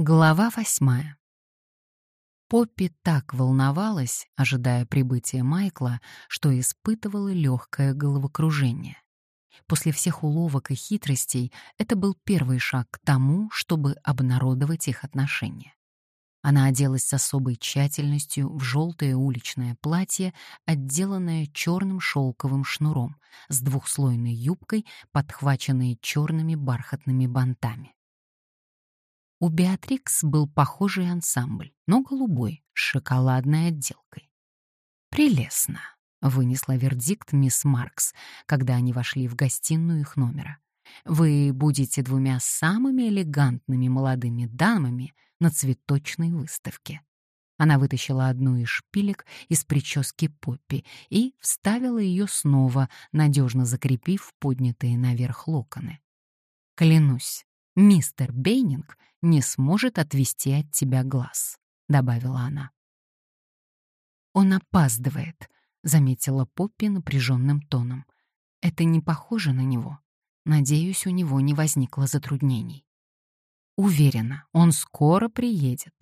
Глава восьмая. Поппи так волновалась, ожидая прибытия Майкла, что испытывала легкое головокружение. После всех уловок и хитростей это был первый шаг к тому, чтобы обнародовать их отношения. Она оделась с особой тщательностью в желтое уличное платье, отделанное черным шелковым шнуром, с двухслойной юбкой, подхваченной черными бархатными бантами. У Беатрикс был похожий ансамбль, но голубой, с шоколадной отделкой. «Прелестно», — вынесла вердикт мисс Маркс, когда они вошли в гостиную их номера. «Вы будете двумя самыми элегантными молодыми дамами на цветочной выставке». Она вытащила одну из шпилек из прически Поппи и вставила ее снова, надежно закрепив поднятые наверх локоны. «Клянусь, мистер Бейнинг не сможет отвести от тебя глаз», — добавила она. «Он опаздывает», — заметила Поппи напряженным тоном. «Это не похоже на него. Надеюсь, у него не возникло затруднений». «Уверена, он скоро приедет».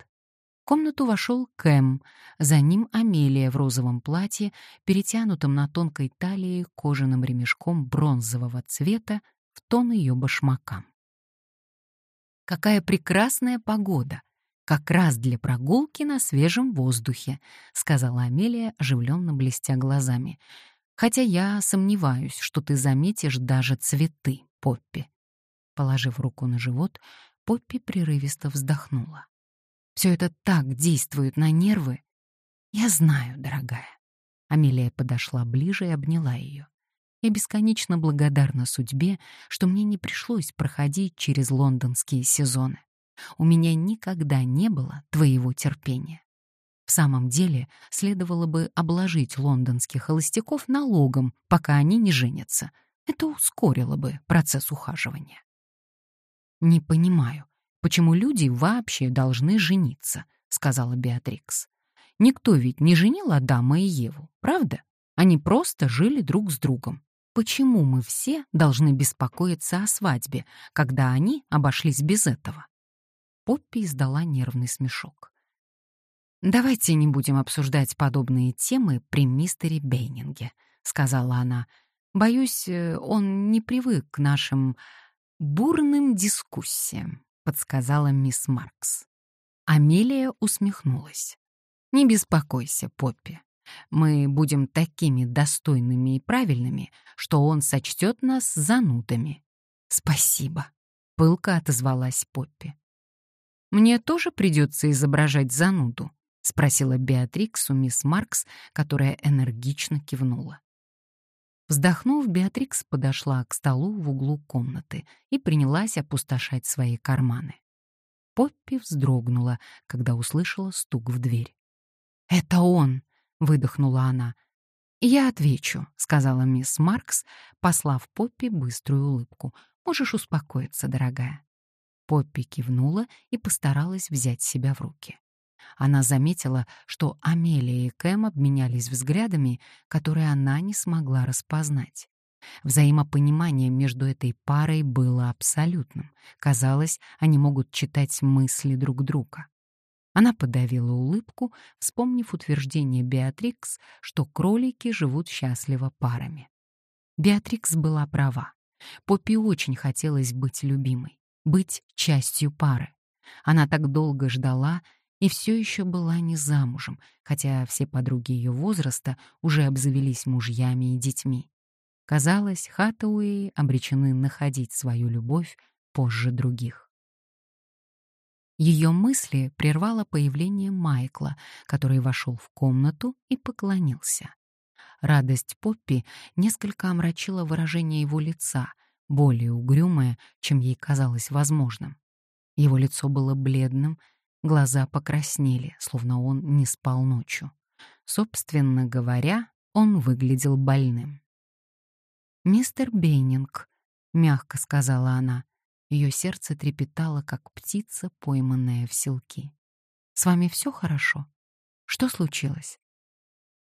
В комнату вошел Кэм, за ним Амелия в розовом платье, перетянутом на тонкой талии кожаным ремешком бронзового цвета в тон ее башмакам. Какая прекрасная погода! Как раз для прогулки на свежем воздухе, сказала Амелия, оживленно блестя глазами. Хотя я сомневаюсь, что ты заметишь даже цветы, Поппи. Положив руку на живот, Поппи прерывисто вздохнула. Все это так действует на нервы. Я знаю, дорогая. Амелия подошла ближе и обняла ее. Я бесконечно благодарна судьбе, что мне не пришлось проходить через лондонские сезоны. У меня никогда не было твоего терпения. В самом деле, следовало бы обложить лондонских холостяков налогом, пока они не женятся. Это ускорило бы процесс ухаживания. «Не понимаю, почему люди вообще должны жениться», — сказала Беатрикс. «Никто ведь не женил Адама и Еву, правда? Они просто жили друг с другом. Почему мы все должны беспокоиться о свадьбе, когда они обошлись без этого? Поппи издала нервный смешок. «Давайте не будем обсуждать подобные темы при мистере Бейнинге», — сказала она. «Боюсь, э, он не привык к нашим бурным дискуссиям», — подсказала мисс Маркс. Амелия усмехнулась. «Не беспокойся, Поппи. Мы будем такими достойными и правильными, что он сочтет нас занудами. Спасибо, пылко отозвалась Поппи. Мне тоже придется изображать зануду, спросила Беатрикс у мисс Маркс, которая энергично кивнула. Вздохнув, Беатрикс подошла к столу в углу комнаты и принялась опустошать свои карманы. Поппи вздрогнула, когда услышала стук в дверь. «Это он!» — выдохнула она. «Я отвечу», — сказала мисс Маркс, послав Поппи быструю улыбку. «Можешь успокоиться, дорогая». Поппи кивнула и постаралась взять себя в руки. Она заметила, что Амелия и Кэм обменялись взглядами, которые она не смогла распознать. Взаимопонимание между этой парой было абсолютным. Казалось, они могут читать мысли друг друга. Она подавила улыбку, вспомнив утверждение Беатрикс, что кролики живут счастливо парами. Беатрикс была права. Поппи очень хотелось быть любимой, быть частью пары. Она так долго ждала и все еще была не замужем, хотя все подруги ее возраста уже обзавелись мужьями и детьми. Казалось, Хатауэи обречены находить свою любовь позже других. Ее мысли прервало появление Майкла, который вошел в комнату и поклонился. Радость Поппи несколько омрачила выражение его лица, более угрюмое, чем ей казалось возможным. Его лицо было бледным, глаза покраснели, словно он не спал ночью. Собственно говоря, он выглядел больным. «Мистер Бейнинг», — мягко сказала она, ее сердце трепетало, как птица, пойманная в селки. «С вами все хорошо? Что случилось?»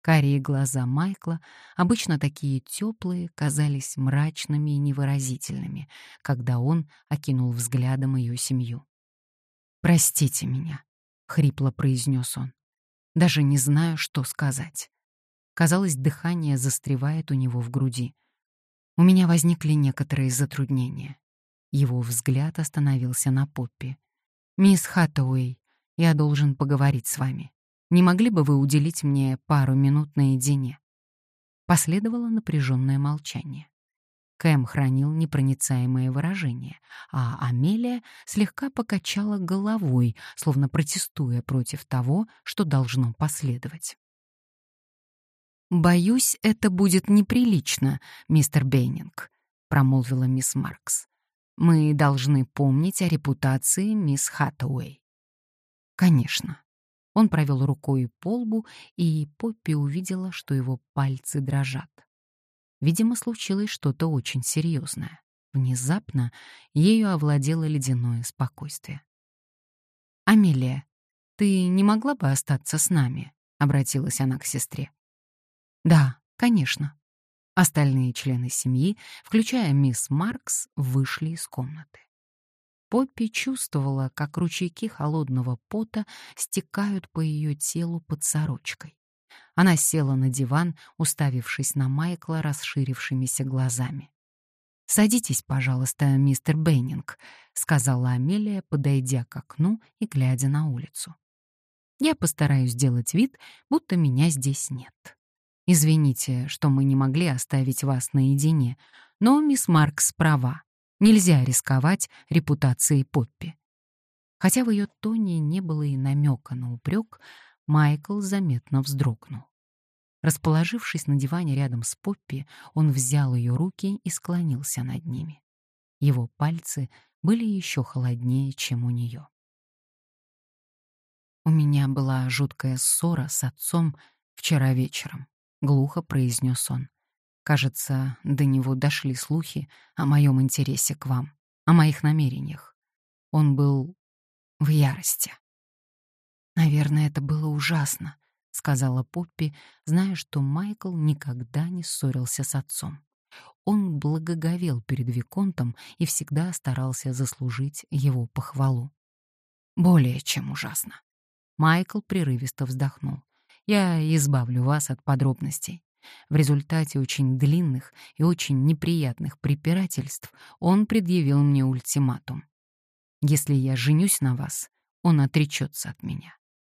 Карие глаза Майкла, обычно такие теплые, казались мрачными и невыразительными, когда он окинул взглядом ее семью. «Простите меня», — хрипло произнес он. «Даже не знаю, что сказать». Казалось, дыхание застревает у него в груди. У меня возникли некоторые затруднения. Его взгляд остановился на Поппи. «Мисс Хаттауэй, я должен поговорить с вами. Не могли бы вы уделить мне пару минут наедине?» Последовало напряженное молчание. Кэм хранил непроницаемое выражение, а Амелия слегка покачала головой, словно протестуя против того, что должно последовать. «Боюсь, это будет неприлично, мистер Бейнинг», — промолвила мисс Маркс. «Мы должны помнить о репутации мисс Хаттауэй». «Конечно». Он провел рукой по лбу, и Поппи увидела, что его пальцы дрожат. Видимо, случилось что-то очень серьезное. Внезапно ею овладело ледяное спокойствие. «Амелия, ты не могла бы остаться с нами?» — обратилась она к сестре. «Да, конечно». Остальные члены семьи, включая мисс Маркс, вышли из комнаты. Поппи чувствовала, как ручейки холодного пота стекают по ее телу под сорочкой. Она села на диван, уставившись на Майкла расширившимися глазами. «Садитесь, пожалуйста, мистер Беннинг», — сказала Амелия, подойдя к окну и глядя на улицу. «Я постараюсь сделать вид, будто меня здесь нет. Извините, что мы не могли оставить вас наедине, но мисс Маркс права. Нельзя рисковать репутацией Поппи». Хотя в ее тоне не было и намека на упрек, Майкл заметно вздрогнул. Расположившись на диване рядом с Поппи, он взял ее руки и склонился над ними. Его пальцы были еще холоднее, чем у нее. «У меня была жуткая ссора с отцом вчера вечером», — глухо произнес он. «Кажется, до него дошли слухи о моем интересе к вам, о моих намерениях. Он был в ярости». «Наверное, это было ужасно», — сказала Поппи, зная, что Майкл никогда не ссорился с отцом. Он благоговел перед Виконтом и всегда старался заслужить его похвалу. «Более чем ужасно». Майкл прерывисто вздохнул. «Я избавлю вас от подробностей. В результате очень длинных и очень неприятных препирательств он предъявил мне ультиматум. Если я женюсь на вас, он отречется от меня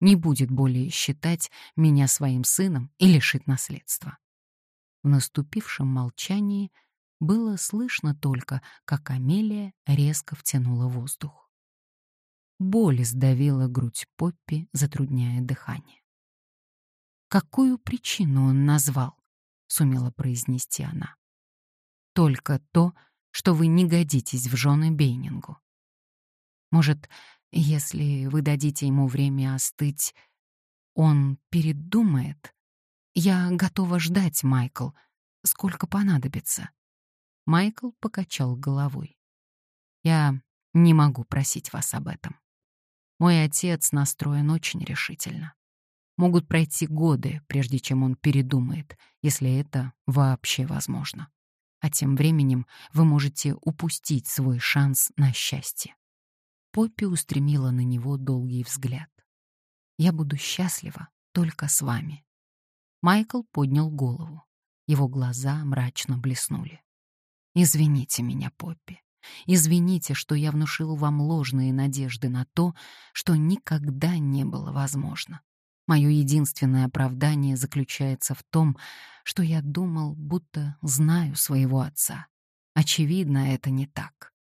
не будет более считать меня своим сыном и лишит наследства. В наступившем молчании было слышно только, как Амелия резко втянула воздух. Боль сдавила грудь Поппи, затрудняя дыхание. «Какую причину он назвал?» — сумела произнести она. «Только то, что вы не годитесь в жены Бейнингу. Может, если вы дадите ему время остыть, он передумает. Я готова ждать, Майкл, сколько понадобится. Майкл покачал головой. Я не могу просить вас об этом. Мой отец настроен очень решительно. Могут пройти годы, прежде чем он передумает, если это вообще возможно. А тем временем вы можете упустить свой шанс на счастье. Поппи устремила на него долгий взгляд. «Я буду счастлива только с вами». Майкл поднял голову. Его глаза мрачно блеснули. «Извините меня, Поппи. Извините, что я внушил вам ложные надежды на то, что никогда не было возможно. Мое единственное оправдание заключается в том, что я думал, будто знаю своего отца. Очевидно, это не так.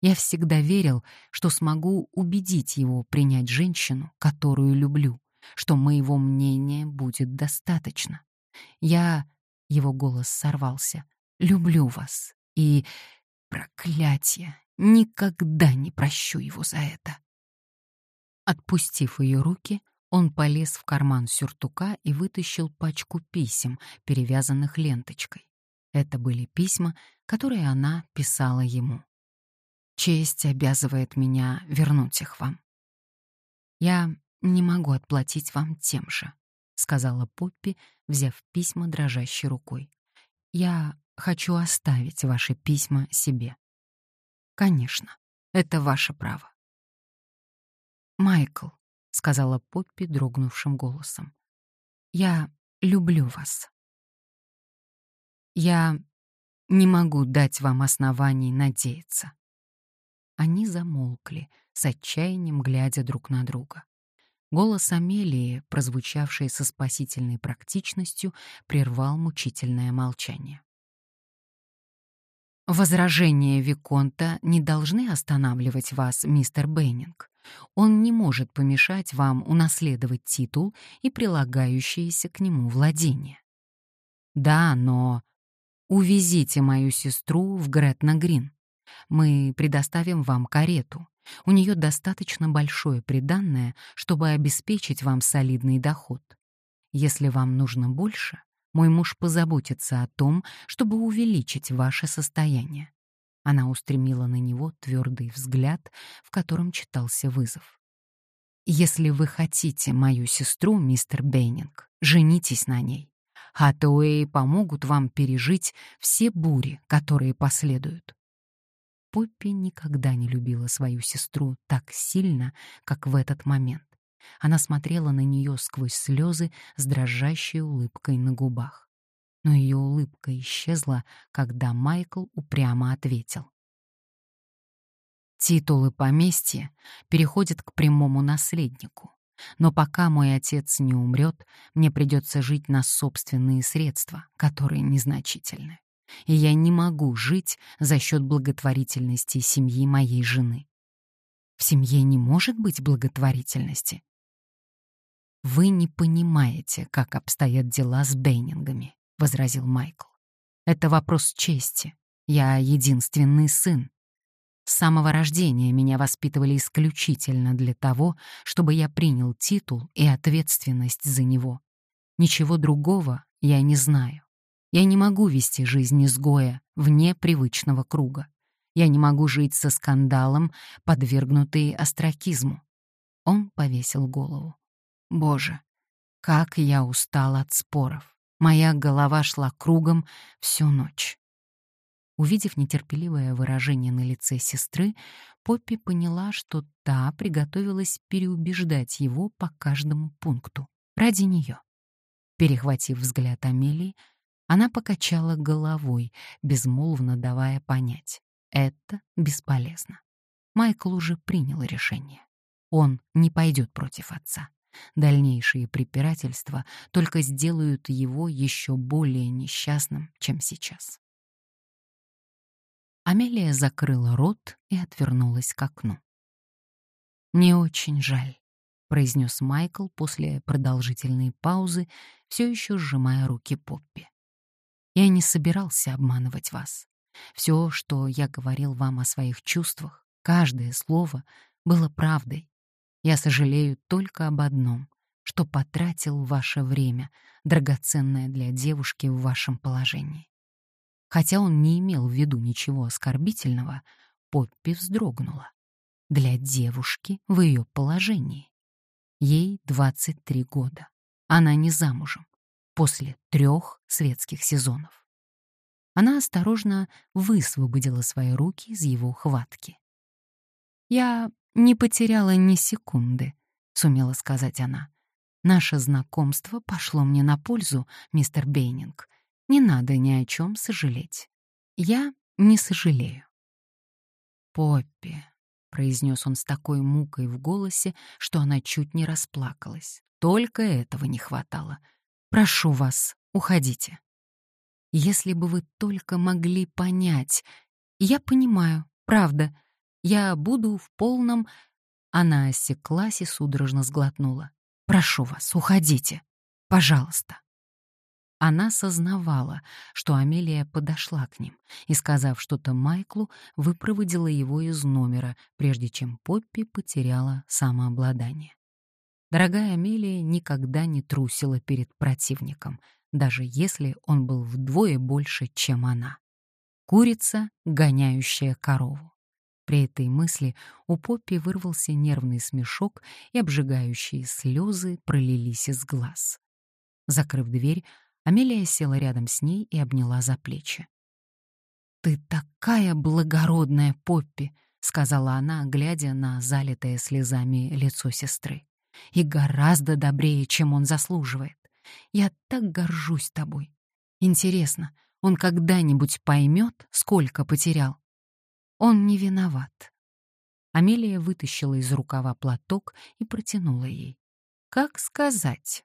Я всегда верил, что смогу убедить его принять женщину, которую люблю, что моего мнения будет достаточно. Я, его голос сорвался, люблю вас и, проклятие, никогда не прощу его за это. Отпустив ее руки, он полез в карман сюртука и вытащил пачку писем, перевязанных ленточкой. Это были письма, которые она писала ему. Честь обязывает меня вернуть их вам. Я не могу отплатить вам тем же, сказала Поппи, взяв письма дрожащей рукой. Я хочу оставить ваши письма себе. Конечно, это ваше право. Майкл», — сказала Поппи дрогнувшим голосом, — «я люблю вас. Я не могу дать вам оснований надеяться». Они замолкли, с отчаянием глядя друг на друга. Голос Амелии, прозвучавший со спасительной практичностью, прервал мучительное молчание. Возражения Виконта не должны останавливать вас, мистер Бейнинг. Он не может помешать вам унаследовать титул и прилагающиеся к нему владения. Да, но увезите мою сестру в Гретна-Грин. Мы предоставим вам карету. У нее достаточно большое приданное, чтобы обеспечить вам солидный доход. Если вам нужно больше, мой муж позаботится о том, чтобы увеличить ваше состояние. Она устремила на него твердый взгляд, в котором читался вызов. Если вы хотите мою сестру, мистер Бейнинг, женитесь на ней. Хатуэи помогут вам пережить все бури, которые последуют. Поппи никогда не любила свою сестру так сильно, как в этот момент. Она смотрела на нее сквозь слезы с дрожащей улыбкой на губах. Но ее улыбка исчезла, когда Майкл упрямо ответил. Титулы поместья переходят к прямому наследнику. Но пока мой отец не умрет, мне придется жить на собственные средства, которые незначительны и я не могу жить за счет благотворительности семьи моей жены. В семье не может быть благотворительности. «Вы не понимаете, как обстоят дела с Бейнингами», — возразил Майкл. «Это вопрос чести. Я единственный сын. С самого рождения меня воспитывали исключительно для того, чтобы я принял титул и ответственность за него. Ничего другого я не знаю. Я не могу вести жизнь изгоя вне привычного круга. Я не могу жить со скандалом, подвергнутый остракизму. Он повесил голову. Боже, как я устал от споров. Моя голова шла кругом всю ночь. Увидев нетерпеливое выражение на лице сестры, Поппи поняла, что та приготовилась переубеждать его по каждому пункту. Ради нее. Перехватив взгляд Амелии, она покачала головой, безмолвно давая понять. Это бесполезно. Майкл уже принял решение. Он не пойдет против отца. Дальнейшие препирательства только сделают его еще более несчастным, чем сейчас. Амелия закрыла рот и отвернулась к окну. «Мне очень жаль», — произнес Майкл после продолжительной паузы, все еще сжимая руки Поппи. Я не собирался обманывать вас. Все, что я говорил вам о своих чувствах, каждое слово было правдой. Я сожалею только об одном, что потратил ваше время, драгоценное для девушки в вашем положении. Хотя он не имел в виду ничего оскорбительного, Поппи вздрогнула. Для девушки в ее положении. Ей 23 года. Она не замужем после трех светских сезонов. Она осторожно высвободила свои руки из его хватки. «Я не потеряла ни секунды», — сумела сказать она. «Наше знакомство пошло мне на пользу, мистер Бейнинг. Не надо ни о чем сожалеть. Я не сожалею». «Поппи», — произнес он с такой мукой в голосе, что она чуть не расплакалась. Только этого не хватало — Прошу вас, уходите. Если бы вы только могли понять. Я понимаю, правда. Я буду в полном... Она осеклась и судорожно сглотнула. Прошу вас, уходите. Пожалуйста. Она сознавала, что Амелия подошла к ним и, сказав что-то Майклу, выпроводила его из номера, прежде чем Поппи потеряла самообладание. Дорогая Амелия никогда не трусила перед противником, даже если он был вдвое больше, чем она. Курица, гоняющая корову. При этой мысли у Поппи вырвался нервный смешок, и обжигающие слезы пролились из глаз. Закрыв дверь, Амелия села рядом с ней и обняла за плечи. «Ты такая благородная, Поппи! — сказала она, глядя на залитое слезами лицо сестры. «И гораздо добрее, чем он заслуживает. Я так горжусь тобой. Интересно, он когда-нибудь поймет, сколько потерял? Он не виноват». Амелия вытащила из рукава платок и протянула ей. «Как сказать?»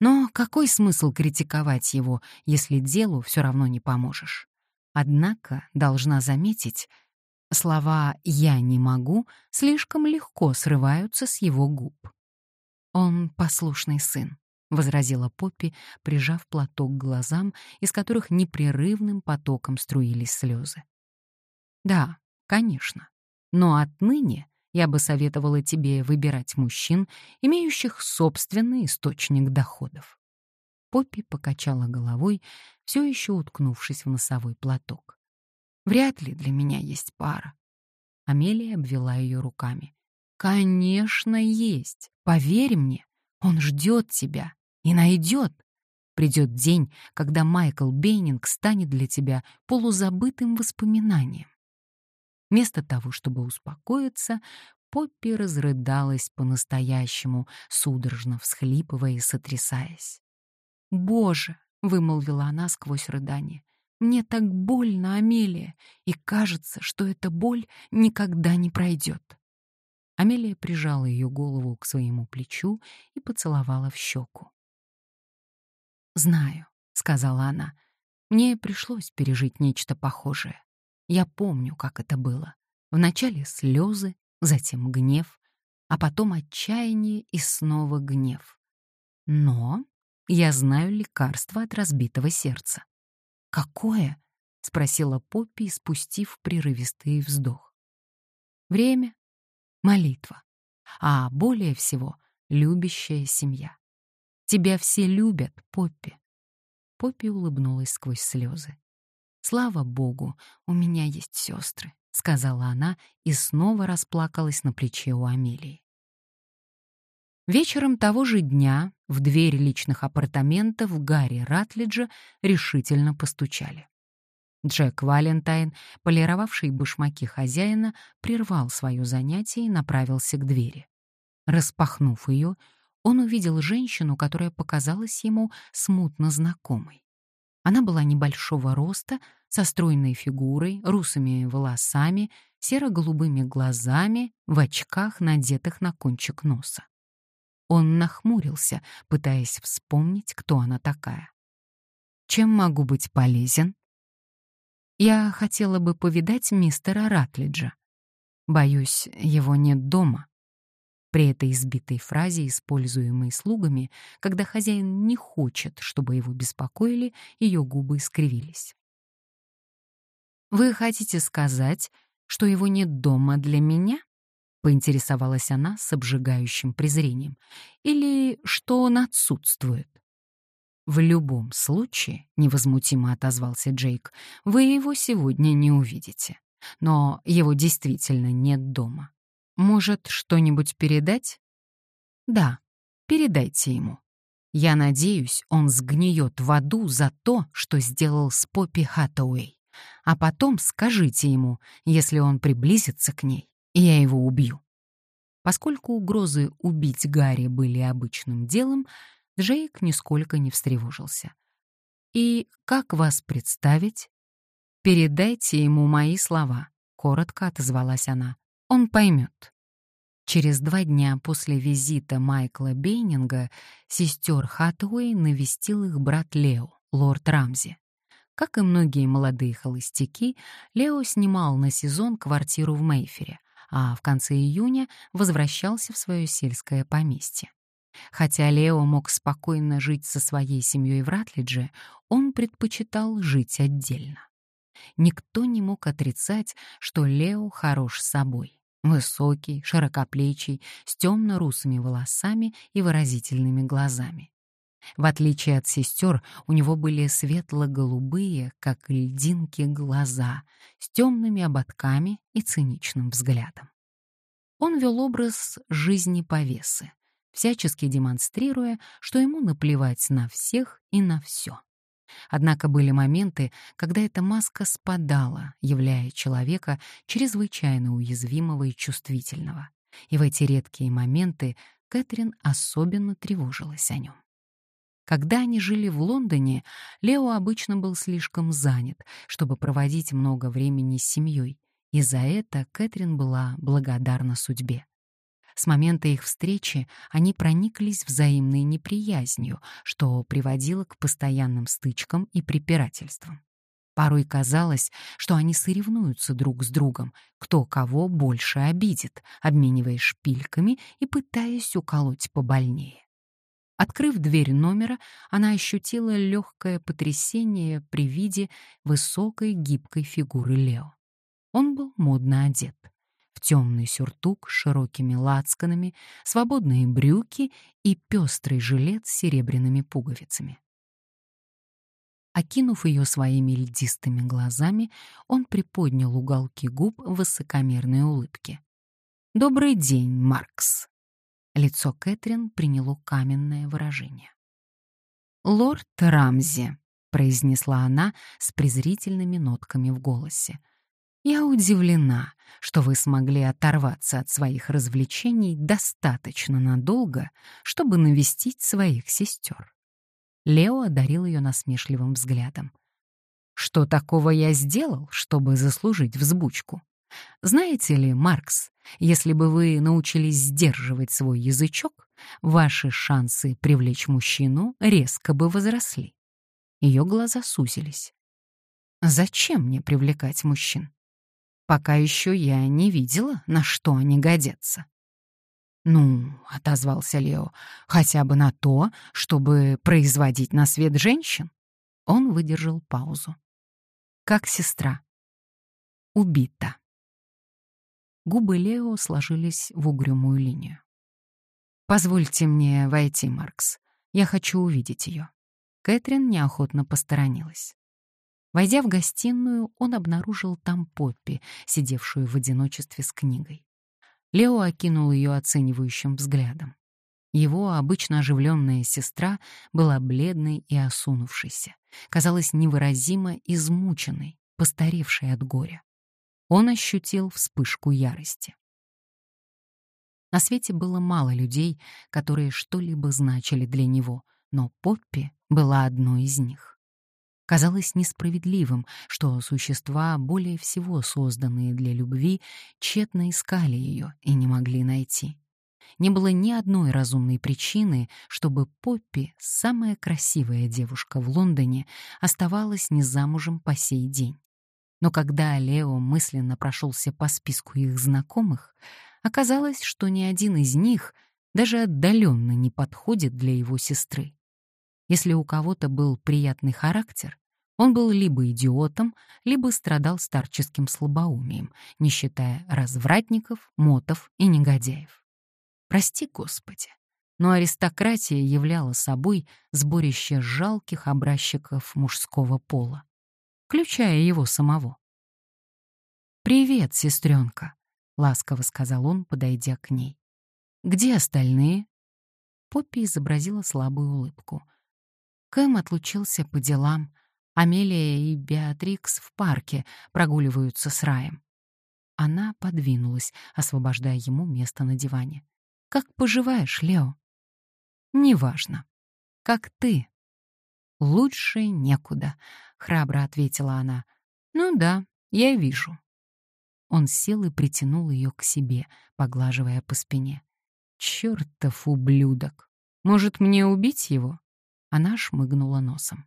Но какой смысл критиковать его, если делу все равно не поможешь? Однако, должна заметить, Слова «я не могу» слишком легко срываются с его губ. «Он послушный сын», — возразила Поппи, прижав платок к глазам, из которых непрерывным потоком струились слезы. «Да, конечно. Но отныне я бы советовала тебе выбирать мужчин, имеющих собственный источник доходов». Поппи покачала головой, все еще уткнувшись в носовой платок. Вряд ли для меня есть пара. Амелия обвела ее руками. Конечно, есть. Поверь мне, он ждет тебя и найдет. Придет день, когда Майкл Бейнинг станет для тебя полузабытым воспоминанием. Вместо того, чтобы успокоиться, Поппи разрыдалась по-настоящему, судорожно всхлипывая и сотрясаясь. «Боже!» — вымолвила она сквозь рыдание. Мне так больно, Амелия, и кажется, что эта боль никогда не пройдет. Амелия прижала ее голову к своему плечу и поцеловала в щеку. «Знаю», — сказала она, — «мне пришлось пережить нечто похожее. Я помню, как это было. Вначале слезы, затем гнев, а потом отчаяние и снова гнев. Но я знаю лекарство от разбитого сердца. «Какое?» — спросила Поппи, спустив прерывистый вздох. «Время, молитва, а более всего любящая семья. Тебя все любят, Поппи». Поппи улыбнулась сквозь слезы. «Слава Богу, у меня есть сестры», — сказала она и снова расплакалась на плече у Амелии. Вечером того же дня в дверь личных апартаментов Гарри Ратлиджа решительно постучали. Джек Валентайн, полировавший башмаки хозяина, прервал свое занятие и направился к двери. Распахнув ее, он увидел женщину, которая показалась ему смутно знакомой. Она была небольшого роста, со стройной фигурой, русыми волосами, серо-голубыми глазами, в очках, надетых на кончик носа. Он нахмурился, пытаясь вспомнить, кто она такая. «Чем могу быть полезен?» «Я хотела бы повидать мистера Ратлиджа. Боюсь, его нет дома». При этой избитой фразе, используемой слугами, когда хозяин не хочет, чтобы его беспокоили, ее губы скривились. «Вы хотите сказать, что его нет дома для меня?» — поинтересовалась она с обжигающим презрением. «Или что он отсутствует?» «В любом случае», — невозмутимо отозвался Джейк, — «вы его сегодня не увидите. Но его действительно нет дома. Может, что-нибудь передать?» «Да, передайте ему. Я надеюсь, он сгниет в аду за то, что сделал с Поппи Хаттауэй. А потом скажите ему, если он приблизится к ней, я его убью. Поскольку угрозы убить Гарри были обычным делом, Джейк нисколько не встревожился. «И как вас представить?» «Передайте ему мои слова», — коротко отозвалась она. «Он поймет». Через два дня после визита Майкла Бейнинга сестер Хатуэй навестил их брат Лео, лорд Рамзи. Как и многие молодые холостяки, Лео снимал на сезон квартиру в Мейфере, а в конце июня возвращался в свое сельское поместье. Хотя Лео мог спокойно жить со своей семьей в Ратлидже, он предпочитал жить отдельно. Никто не мог отрицать, что Лео хорош собой. Высокий, широкоплечий, с темно-русыми волосами и выразительными глазами. В отличие от сестер, у него были светло-голубые, как льдинки, глаза с темными ободками и циничным взглядом. Он вел образ жизни повесы, всячески демонстрируя, что ему наплевать на всех и на все. Однако были моменты, когда эта маска спадала, являя человека чрезвычайно уязвимого и чувствительного. И в эти редкие моменты Кэтрин особенно тревожилась о нем. Когда они жили в Лондоне, Лео обычно был слишком занят, чтобы проводить много времени с семьей, и за это Кэтрин была благодарна судьбе. С момента их встречи они прониклись взаимной неприязнью, что приводило к постоянным стычкам и препирательствам. Порой казалось, что они соревнуются друг с другом, кто кого больше обидит, обмениваясь шпильками и пытаясь уколоть побольнее. Открыв дверь номера, она ощутила легкое потрясение при виде высокой гибкой фигуры Лео. Он был модно одет в темный сюртук с широкими лацканами, свободные брюки и пестрый жилет с серебряными пуговицами. Окинув ее своими льдистыми глазами, он приподнял уголки губ в высокомерной улыбке. «Добрый день, Маркс!» Лицо Кэтрин приняло каменное выражение. «Лорд Рамзи», — произнесла она с презрительными нотками в голосе, — я удивлена, что вы смогли оторваться от своих развлечений достаточно надолго, чтобы навестить своих сестер. Лео одарил ее насмешливым взглядом. Что такого я сделал, чтобы заслужить взбучку? Знаете ли, Маркс, если бы вы научились сдерживать свой язычок, ваши шансы привлечь мужчину резко бы возросли. Ее глаза сузились. Зачем мне привлекать мужчин? Пока еще я не видела, на что они годятся. «Ну», — отозвался Лео, — «хотя бы на то, чтобы производить на свет женщин». Он выдержал паузу. «Как сестра». «Убита». Губы Лео сложились в угрюмую линию. «Позвольте мне войти, Маркс. Я хочу увидеть ее». Кэтрин неохотно посторонилась. Войдя в гостиную, он обнаружил там Поппи, сидевшую в одиночестве с книгой. Лео окинул ее оценивающим взглядом. Его обычно оживленная сестра была бледной и осунувшейся, казалась невыразимо измученной, постаревшей от горя. Он ощутил вспышку ярости. На свете было мало людей, которые что-либо значили для него, но Поппи была одной из них. Казалось несправедливым, что существа, более всего созданные для любви, тщетно искали ее и не могли найти. Не было ни одной разумной причины, чтобы Поппи, самая красивая девушка в Лондоне, оставалась незамужем по сей день. Но когда Лео мысленно прошелся по списку их знакомых, оказалось, что ни один из них даже отдаленно не подходит для его сестры. Если у кого-то был приятный характер, он был либо идиотом, либо страдал старческим слабоумием, не считая развратников, мотов и негодяев. Прости, Господи, но аристократия являла собой сборище жалких образчиков мужского пола, включая его самого. «Привет, сестренка», — ласково сказал он, подойдя к ней. «Где остальные?» Поппи изобразила слабую улыбку — Кэм отлучился по делам. Амелия и Беатрикс в парке прогуливаются с Раем. Она подвинулась, освобождая ему место на диване. «Как поживаешь, Лео?» «Неважно. Как ты?» «Лучше некуда», — храбро ответила она. «Ну да, я вижу». Он сел и притянул ее к себе, поглаживая по спине. «Чёртов ублюдок! Может, мне убить его?» Она шмыгнула носом.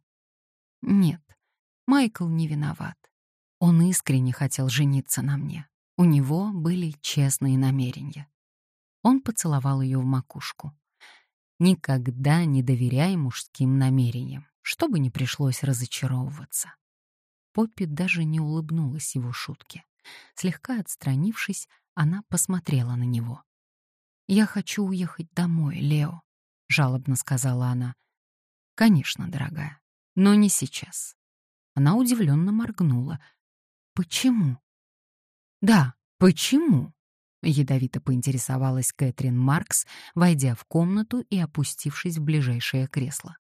Нет, Майкл не виноват. Он искренне хотел жениться на мне. У него были честные намерения. Он поцеловал ее в макушку. Никогда не доверяй мужским намерениям, чтобы не пришлось разочаровываться. Поппи даже не улыбнулась его шутке. Слегка отстранившись, она посмотрела на него. «Я хочу уехать домой, Лео», — жалобно сказала она. «Конечно, дорогая, но не сейчас». Она удивленно моргнула. «Почему?» «Да, почему?» — ядовито поинтересовалась Кэтрин Маркс, войдя в комнату и опустившись в ближайшее кресло.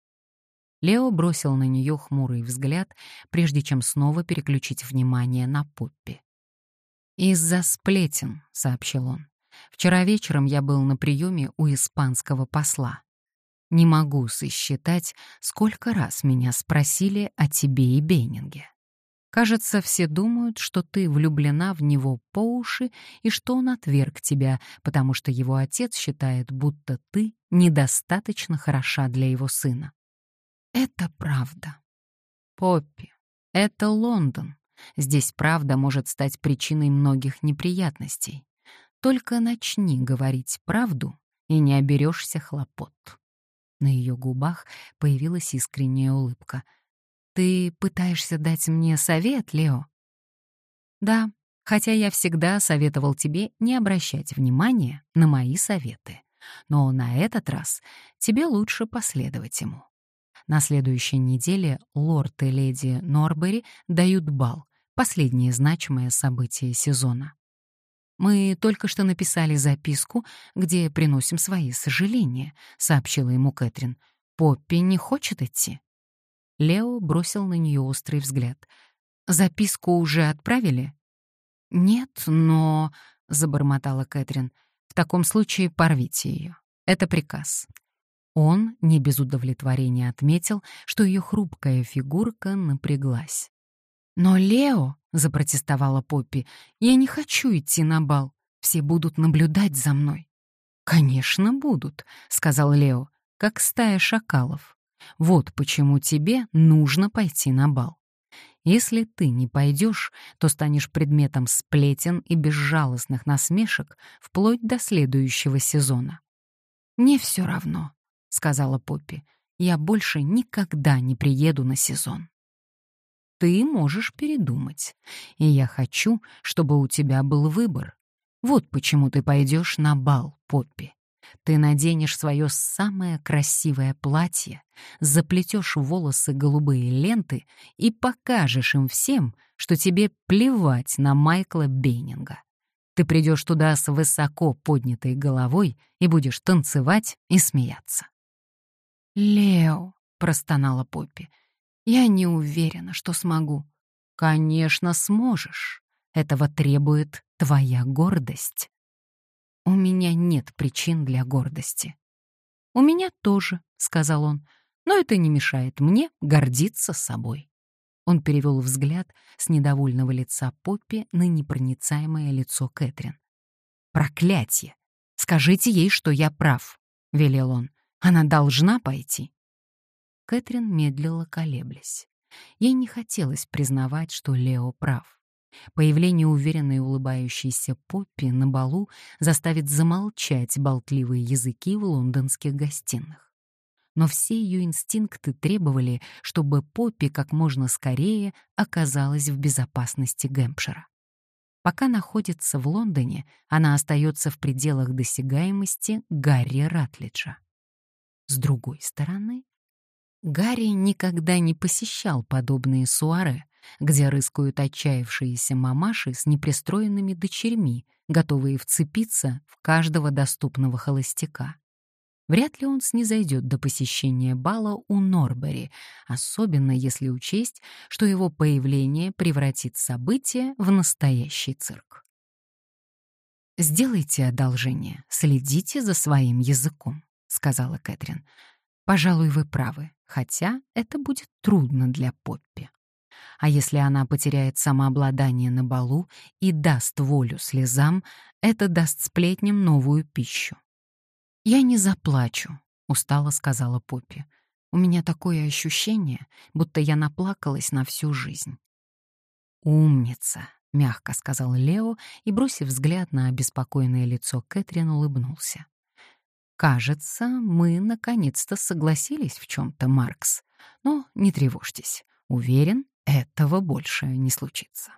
Лео бросил на нее хмурый взгляд, прежде чем снова переключить внимание на Поппи. «Из-за сплетен», — сообщил он. «Вчера вечером я был на приеме у испанского посла. Не могу сосчитать, сколько раз меня спросили о тебе и Бейнинге. Кажется, все думают, что ты влюблена в него по уши и что он отверг тебя, потому что его отец считает, будто ты недостаточно хороша для его сына. Это правда. Поппи, это Лондон. Здесь правда может стать причиной многих неприятностей. Только начни говорить правду, и не оберешься хлопот. На ее губах появилась искренняя улыбка. «Ты пытаешься дать мне совет, Лео?» «Да, хотя я всегда советовал тебе не обращать внимания на мои советы. Но на этот раз тебе лучше последовать ему. На следующей неделе лорд и леди Норбери дают бал, последнее значимое событие сезона. «Мы только что написали записку, где приносим свои сожаления», — сообщила ему Кэтрин. «Поппи не хочет идти». Лео бросил на нее острый взгляд. «Записку уже отправили?» «Нет, но...» — забормотала Кэтрин. «В таком случае порвите ее. Это приказ». Он не без удовлетворения отметил, что ее хрупкая фигурка напряглась. «Но Лео...» — запротестовала Поппи. «Я не хочу идти на бал. Все будут наблюдать за мной». «Конечно, будут», — сказал Лео, — «как стая шакалов. Вот почему тебе нужно пойти на бал. Если ты не пойдешь, то станешь предметом сплетен и безжалостных насмешек вплоть до следующего сезона». «Мне все равно», — сказала Поппи. «Я больше никогда не приеду на сезон» ты можешь передумать. И я хочу, чтобы у тебя был выбор. Вот почему ты пойдешь на бал, Поппи. Ты наденешь свое самое красивое платье, заплетешь волосы голубые ленты и покажешь им всем, что тебе плевать на Майкла Бейнинга. Ты придешь туда с высоко поднятой головой и будешь танцевать и смеяться. «Лео», — простонала Поппи, — я не уверена, что смогу. Конечно, сможешь. Этого требует твоя гордость. У меня нет причин для гордости. У меня тоже, сказал он, но это не мешает мне гордиться собой. Он перевел взгляд с недовольного лица Поппи на непроницаемое лицо Кэтрин. «Проклятье! Скажите ей, что я прав», — велел он. «Она должна пойти». Кэтрин медлила, колеблясь. Ей не хотелось признавать, что Лео прав. Появление уверенной улыбающейся Поппи на балу заставит замолчать болтливые языки в лондонских гостиных. Но все ее инстинкты требовали, чтобы Поппи как можно скорее оказалась в безопасности Гэмпшира. Пока находится в Лондоне, она остается в пределах досягаемости Гарри Ратлиджа. С другой стороны, Гарри никогда не посещал подобные суаре, где рыскают отчаявшиеся мамаши с непристроенными дочерьми, готовые вцепиться в каждого доступного холостяка. Вряд ли он снизойдет до посещения бала у Норбери, особенно если учесть, что его появление превратит событие в настоящий цирк. «Сделайте одолжение, следите за своим языком», — сказала Кэтрин. «Пожалуй, вы правы хотя это будет трудно для Поппи. А если она потеряет самообладание на балу и даст волю слезам, это даст сплетням новую пищу. «Я не заплачу», — устало сказала Поппи. «У меня такое ощущение, будто я наплакалась на всю жизнь». «Умница», — мягко сказал Лео и, бросив взгляд на обеспокоенное лицо Кэтрин, улыбнулся. Кажется, мы наконец-то согласились в чем-то, Маркс. Но не тревожьтесь. Уверен, этого больше не случится.